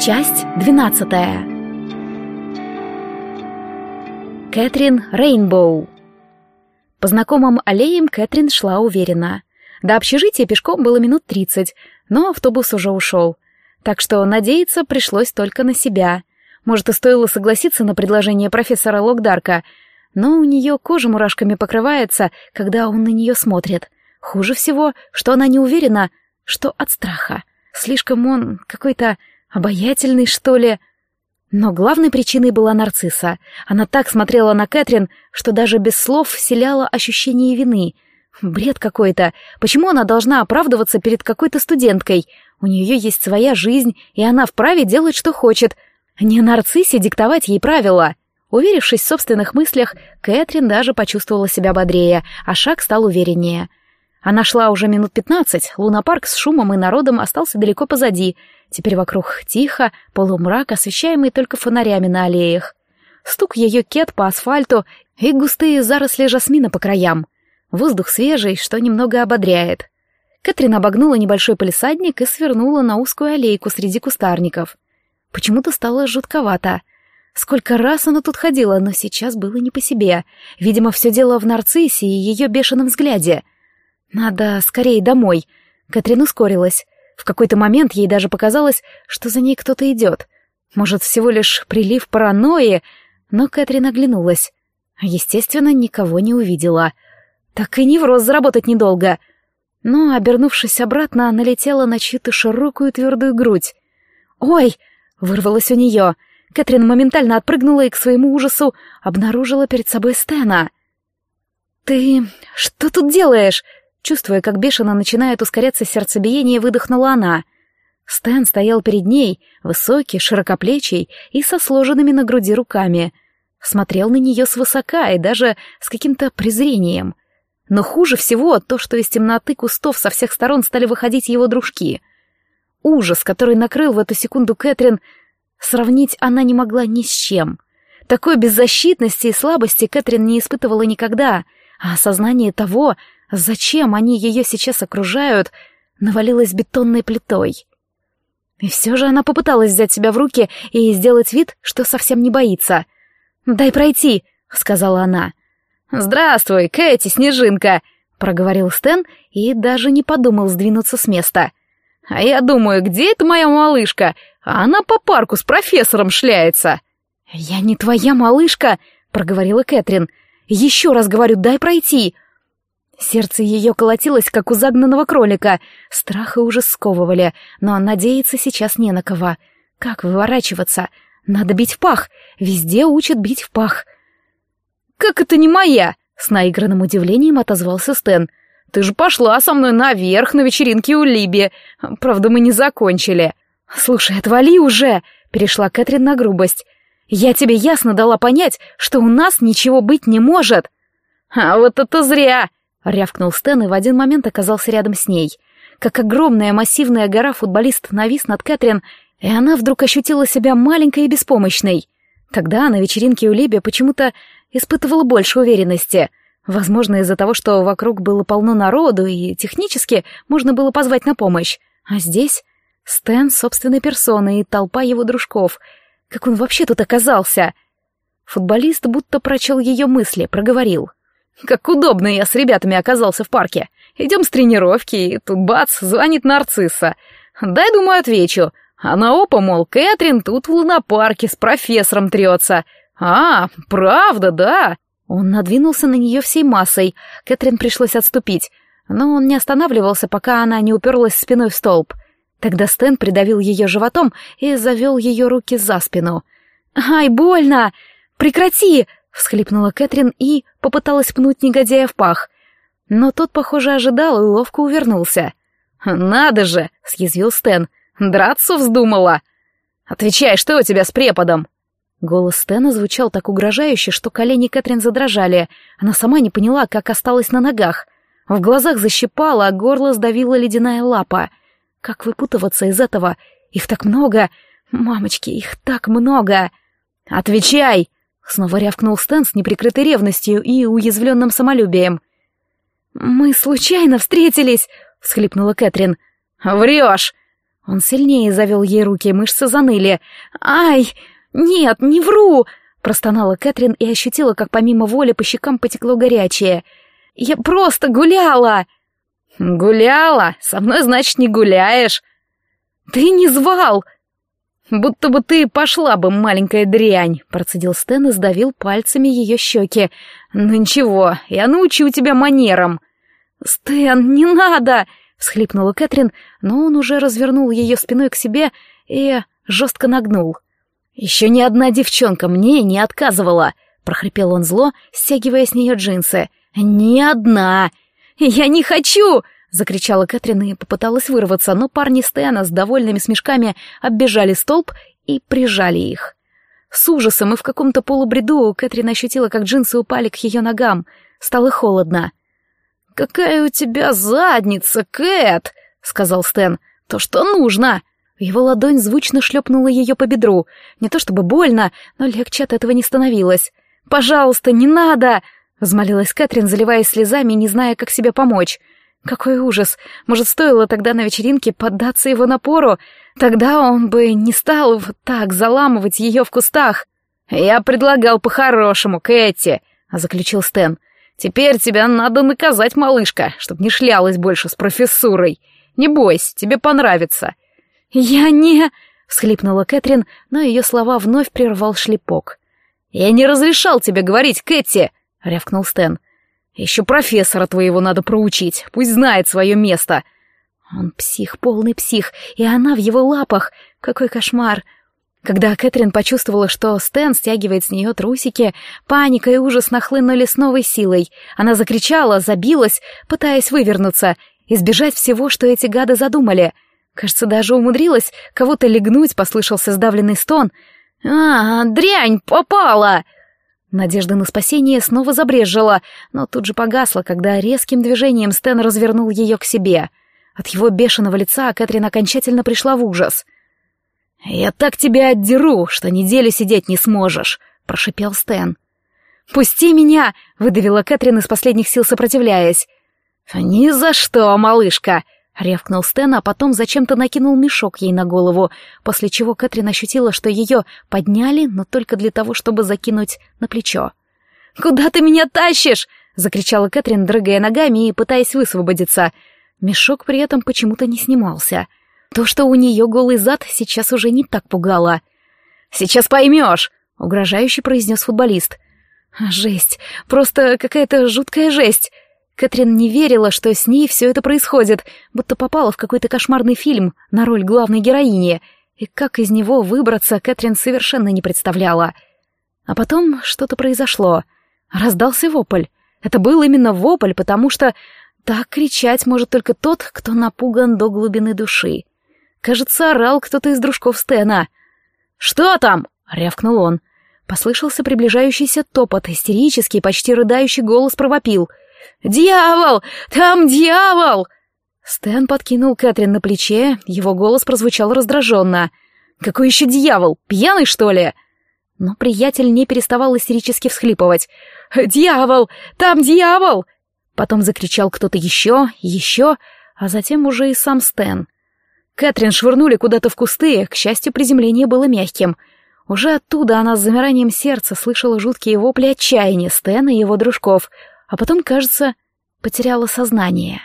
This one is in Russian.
Часть двенадцатая. Кэтрин Рейнбоу. По знакомым аллеям Кэтрин шла уверенно. До общежития пешком было минут тридцать, но автобус уже ушел. Так что надеяться пришлось только на себя. Может, и стоило согласиться на предложение профессора Локдарка, но у нее кожа мурашками покрывается, когда он на нее смотрит. Хуже всего, что она не уверена, что от страха. Слишком он какой-то Обаятельный, что ли? Но главной причиной была нарцисса. Она так смотрела на Кэтрин, что даже без слов вселяла ощущение вины. Бред какой-то. Почему она должна оправдываться перед какой-то студенткой? У нее есть своя жизнь, и она вправе делать, что хочет. Не нарциссе диктовать ей правила. Уверившись в собственных мыслях, Кэтрин даже почувствовала себя бодрее, а шаг стал увереннее — она шла уже минут пятнадцать, лунопарк с шумом и народом остался далеко позади. Теперь вокруг тихо, полумрак, освещаемый только фонарями на аллеях. Стук ее кет по асфальту и густые заросли жасмина по краям. Воздух свежий, что немного ободряет. Кэтрин обогнула небольшой полисадник и свернула на узкую аллейку среди кустарников. Почему-то стало жутковато. Сколько раз она тут ходила, но сейчас было не по себе. Видимо, все дело в нарциссе и ее бешеном взгляде — надо скорее домой. Катрин ускорилась. В какой-то момент ей даже показалось, что за ней кто-то идет. Может, всего лишь прилив паранойи, но Кэтрин оглянулась. Естественно, никого не увидела. Так и невроз заработать недолго. Но, обернувшись обратно, налетела на чью-то широкую твердую грудь. «Ой!» — вырвалось у нее. Кэтрин моментально отпрыгнула и к своему ужасу обнаружила перед собой Стэна. «Ты что тут делаешь?» Чувствуя, как бешено начинает ускоряться сердцебиение, выдохнула она. Стэн стоял перед ней, высокий, широкоплечий и со сложенными на груди руками. Смотрел на нее свысока и даже с каким-то презрением. Но хуже всего то, что из темноты кустов со всех сторон стали выходить его дружки. Ужас, который накрыл в эту секунду Кэтрин, сравнить она не могла ни с чем. Такой беззащитности и слабости Кэтрин не испытывала никогда, а осознание того, Зачем они ее сейчас окружают, навалилась бетонной плитой. И все же она попыталась взять себя в руки и сделать вид, что совсем не боится. «Дай пройти», — сказала она. «Здравствуй, Кэти, Снежинка», — проговорил Стэн и даже не подумал сдвинуться с места. «А я думаю, где эта моя малышка? А она по парку с профессором шляется». «Я не твоя малышка», — проговорила Кэтрин. «Еще раз говорю, дай пройти». Сердце ее колотилось, как у загнанного кролика. Страх и ужас сковывали, но надеяться сейчас не на кого. Как выворачиваться? Надо бить в пах. Везде учат бить в пах. «Как это не моя?» — с наигранным удивлением отозвался Стэн. «Ты же пошла со мной наверх на вечеринке у Либи. Правда, мы не закончили». «Слушай, отвали уже!» — перешла Кэтрин на грубость. «Я тебе ясно дала понять, что у нас ничего быть не может». «А вот это зря!» Рявкнул Стэн и в один момент оказался рядом с ней. Как огромная массивная гора футболист навис над Кэтрин, и она вдруг ощутила себя маленькой и беспомощной. Тогда на вечеринке у Либи почему-то испытывала больше уверенности. Возможно, из-за того, что вокруг было полно народу, и технически можно было позвать на помощь. А здесь Стэн собственной персоной и толпа его дружков. Как он вообще тут оказался? Футболист будто прочел ее мысли, проговорил — как удобно я с ребятами оказался в парке. Идем с тренировки, и тут бац, звонит нарцисса. Дай, думаю, отвечу. Она опа, мол, Кэтрин тут в лунопарке с профессором трется. А, правда, да. Он надвинулся на нее всей массой. Кэтрин пришлось отступить. Но он не останавливался, пока она не уперлась спиной в столб. Тогда Стэн придавил ее животом и завел ее руки за спину. «Ай, больно! Прекрати!» — всхлипнула Кэтрин и попыталась пнуть негодяя в пах. Но тот, похоже, ожидал и ловко увернулся. «Надо же!» — съязвил Стэн. «Драться вздумала!» «Отвечай, что у тебя с преподом?» Голос Стэна звучал так угрожающе, что колени Кэтрин задрожали. Она сама не поняла, как осталась на ногах. В глазах защипала, а горло сдавила ледяная лапа. Как выпутываться из этого? Их так много! Мамочки, их так много! «Отвечай!» снова рявкнул Стэн с неприкрытой ревностью и уязвленным самолюбием. «Мы случайно встретились!» — всхлипнула Кэтрин. «Врешь!» Он сильнее завел ей руки, мышцы заныли. «Ай! Нет, не вру!» — простонала Кэтрин и ощутила, как помимо воли по щекам потекло горячее. «Я просто гуляла!» «Гуляла? Со мной, значит, не гуляешь!» «Ты не звал!» «Будто бы ты пошла бы, маленькая дрянь!» — процедил Стэн и сдавил пальцами ее щеки. «Ну ничего, я научу тебя манерам!» «Стэн, не надо!» — всхлипнула Кэтрин, но он уже развернул ее спиной к себе и жестко нагнул. «Еще ни одна девчонка мне не отказывала!» — прохрипел он зло, стягивая с нее джинсы. «Ни одна! Я не хочу!» — закричала Кэтрин и попыталась вырваться, но парни Стэна с довольными смешками оббежали столб и прижали их. С ужасом и в каком-то полубреду Кэтрин ощутила, как джинсы упали к ее ногам. Стало холодно. «Какая у тебя задница, Кэт!» — сказал Стэн. «То, что нужно!» Его ладонь звучно шлепнула ее по бедру. Не то чтобы больно, но легче от этого не становилось. «Пожалуйста, не надо!» — взмолилась Кэтрин, заливаясь слезами, не зная, как себе помочь. Какой ужас! Может, стоило тогда на вечеринке поддаться его напору? Тогда он бы не стал вот так заламывать ее в кустах. «Я предлагал по-хорошему, Кэти», — заключил Стэн. «Теперь тебя надо наказать, малышка, чтобы не шлялась больше с профессурой. Не бойся, тебе понравится». «Я не...» — всхлипнула Кэтрин, но ее слова вновь прервал шлепок. «Я не разрешал тебе говорить, Кэти!» — рявкнул Стэн. Еще профессора твоего надо проучить, пусть знает свое место. Он псих, полный псих, и она в его лапах. Какой кошмар. Когда Кэтрин почувствовала, что Стэн стягивает с нее трусики, паника и ужас нахлынули с новой силой. Она закричала, забилась, пытаясь вывернуться, избежать всего, что эти гады задумали. Кажется, даже умудрилась кого-то легнуть, послышался сдавленный стон. «А, дрянь, попала!» Надежда на спасение снова забрежжила, но тут же погасла, когда резким движением Стэн развернул ее к себе. От его бешеного лица Кэтрин окончательно пришла в ужас. «Я так тебя отдеру, что неделю сидеть не сможешь», — прошипел Стэн. «Пусти меня!» — выдавила Кэтрин из последних сил сопротивляясь. «Ни за что, малышка!» Ревкнул Стэн, а потом зачем-то накинул мешок ей на голову, после чего Кэтрин ощутила, что ее подняли, но только для того, чтобы закинуть на плечо. «Куда ты меня тащишь?» — закричала Кэтрин, дрыгая ногами и пытаясь высвободиться. Мешок при этом почему-то не снимался. То, что у нее голый зад, сейчас уже не так пугало. «Сейчас поймешь!» — угрожающе произнес футболист. «Жесть! Просто какая-то жуткая жесть!» Кэтрин не верила, что с ней все это происходит, будто попала в какой-то кошмарный фильм на роль главной героини, и как из него выбраться, Кэтрин совершенно не представляла. А потом что-то произошло. Раздался вопль. Это был именно вопль, потому что так кричать может только тот, кто напуган до глубины души. Кажется, орал кто-то из дружков Стена. «Что там?» — рявкнул он. Послышался приближающийся топот, истерический, почти рыдающий голос провопил — «Дьявол! Там дьявол!» Стэн подкинул Кэтрин на плече, его голос прозвучал раздраженно. «Какой еще дьявол? Пьяный, что ли?» Но приятель не переставал истерически всхлипывать. «Дьявол! Там дьявол!» Потом закричал кто-то еще, еще, а затем уже и сам Стэн. Кэтрин швырнули куда-то в кусты, к счастью, приземление было мягким. Уже оттуда она с замиранием сердца слышала жуткие вопли отчаяния Стэна и его дружков — а потом, кажется, потеряла сознание.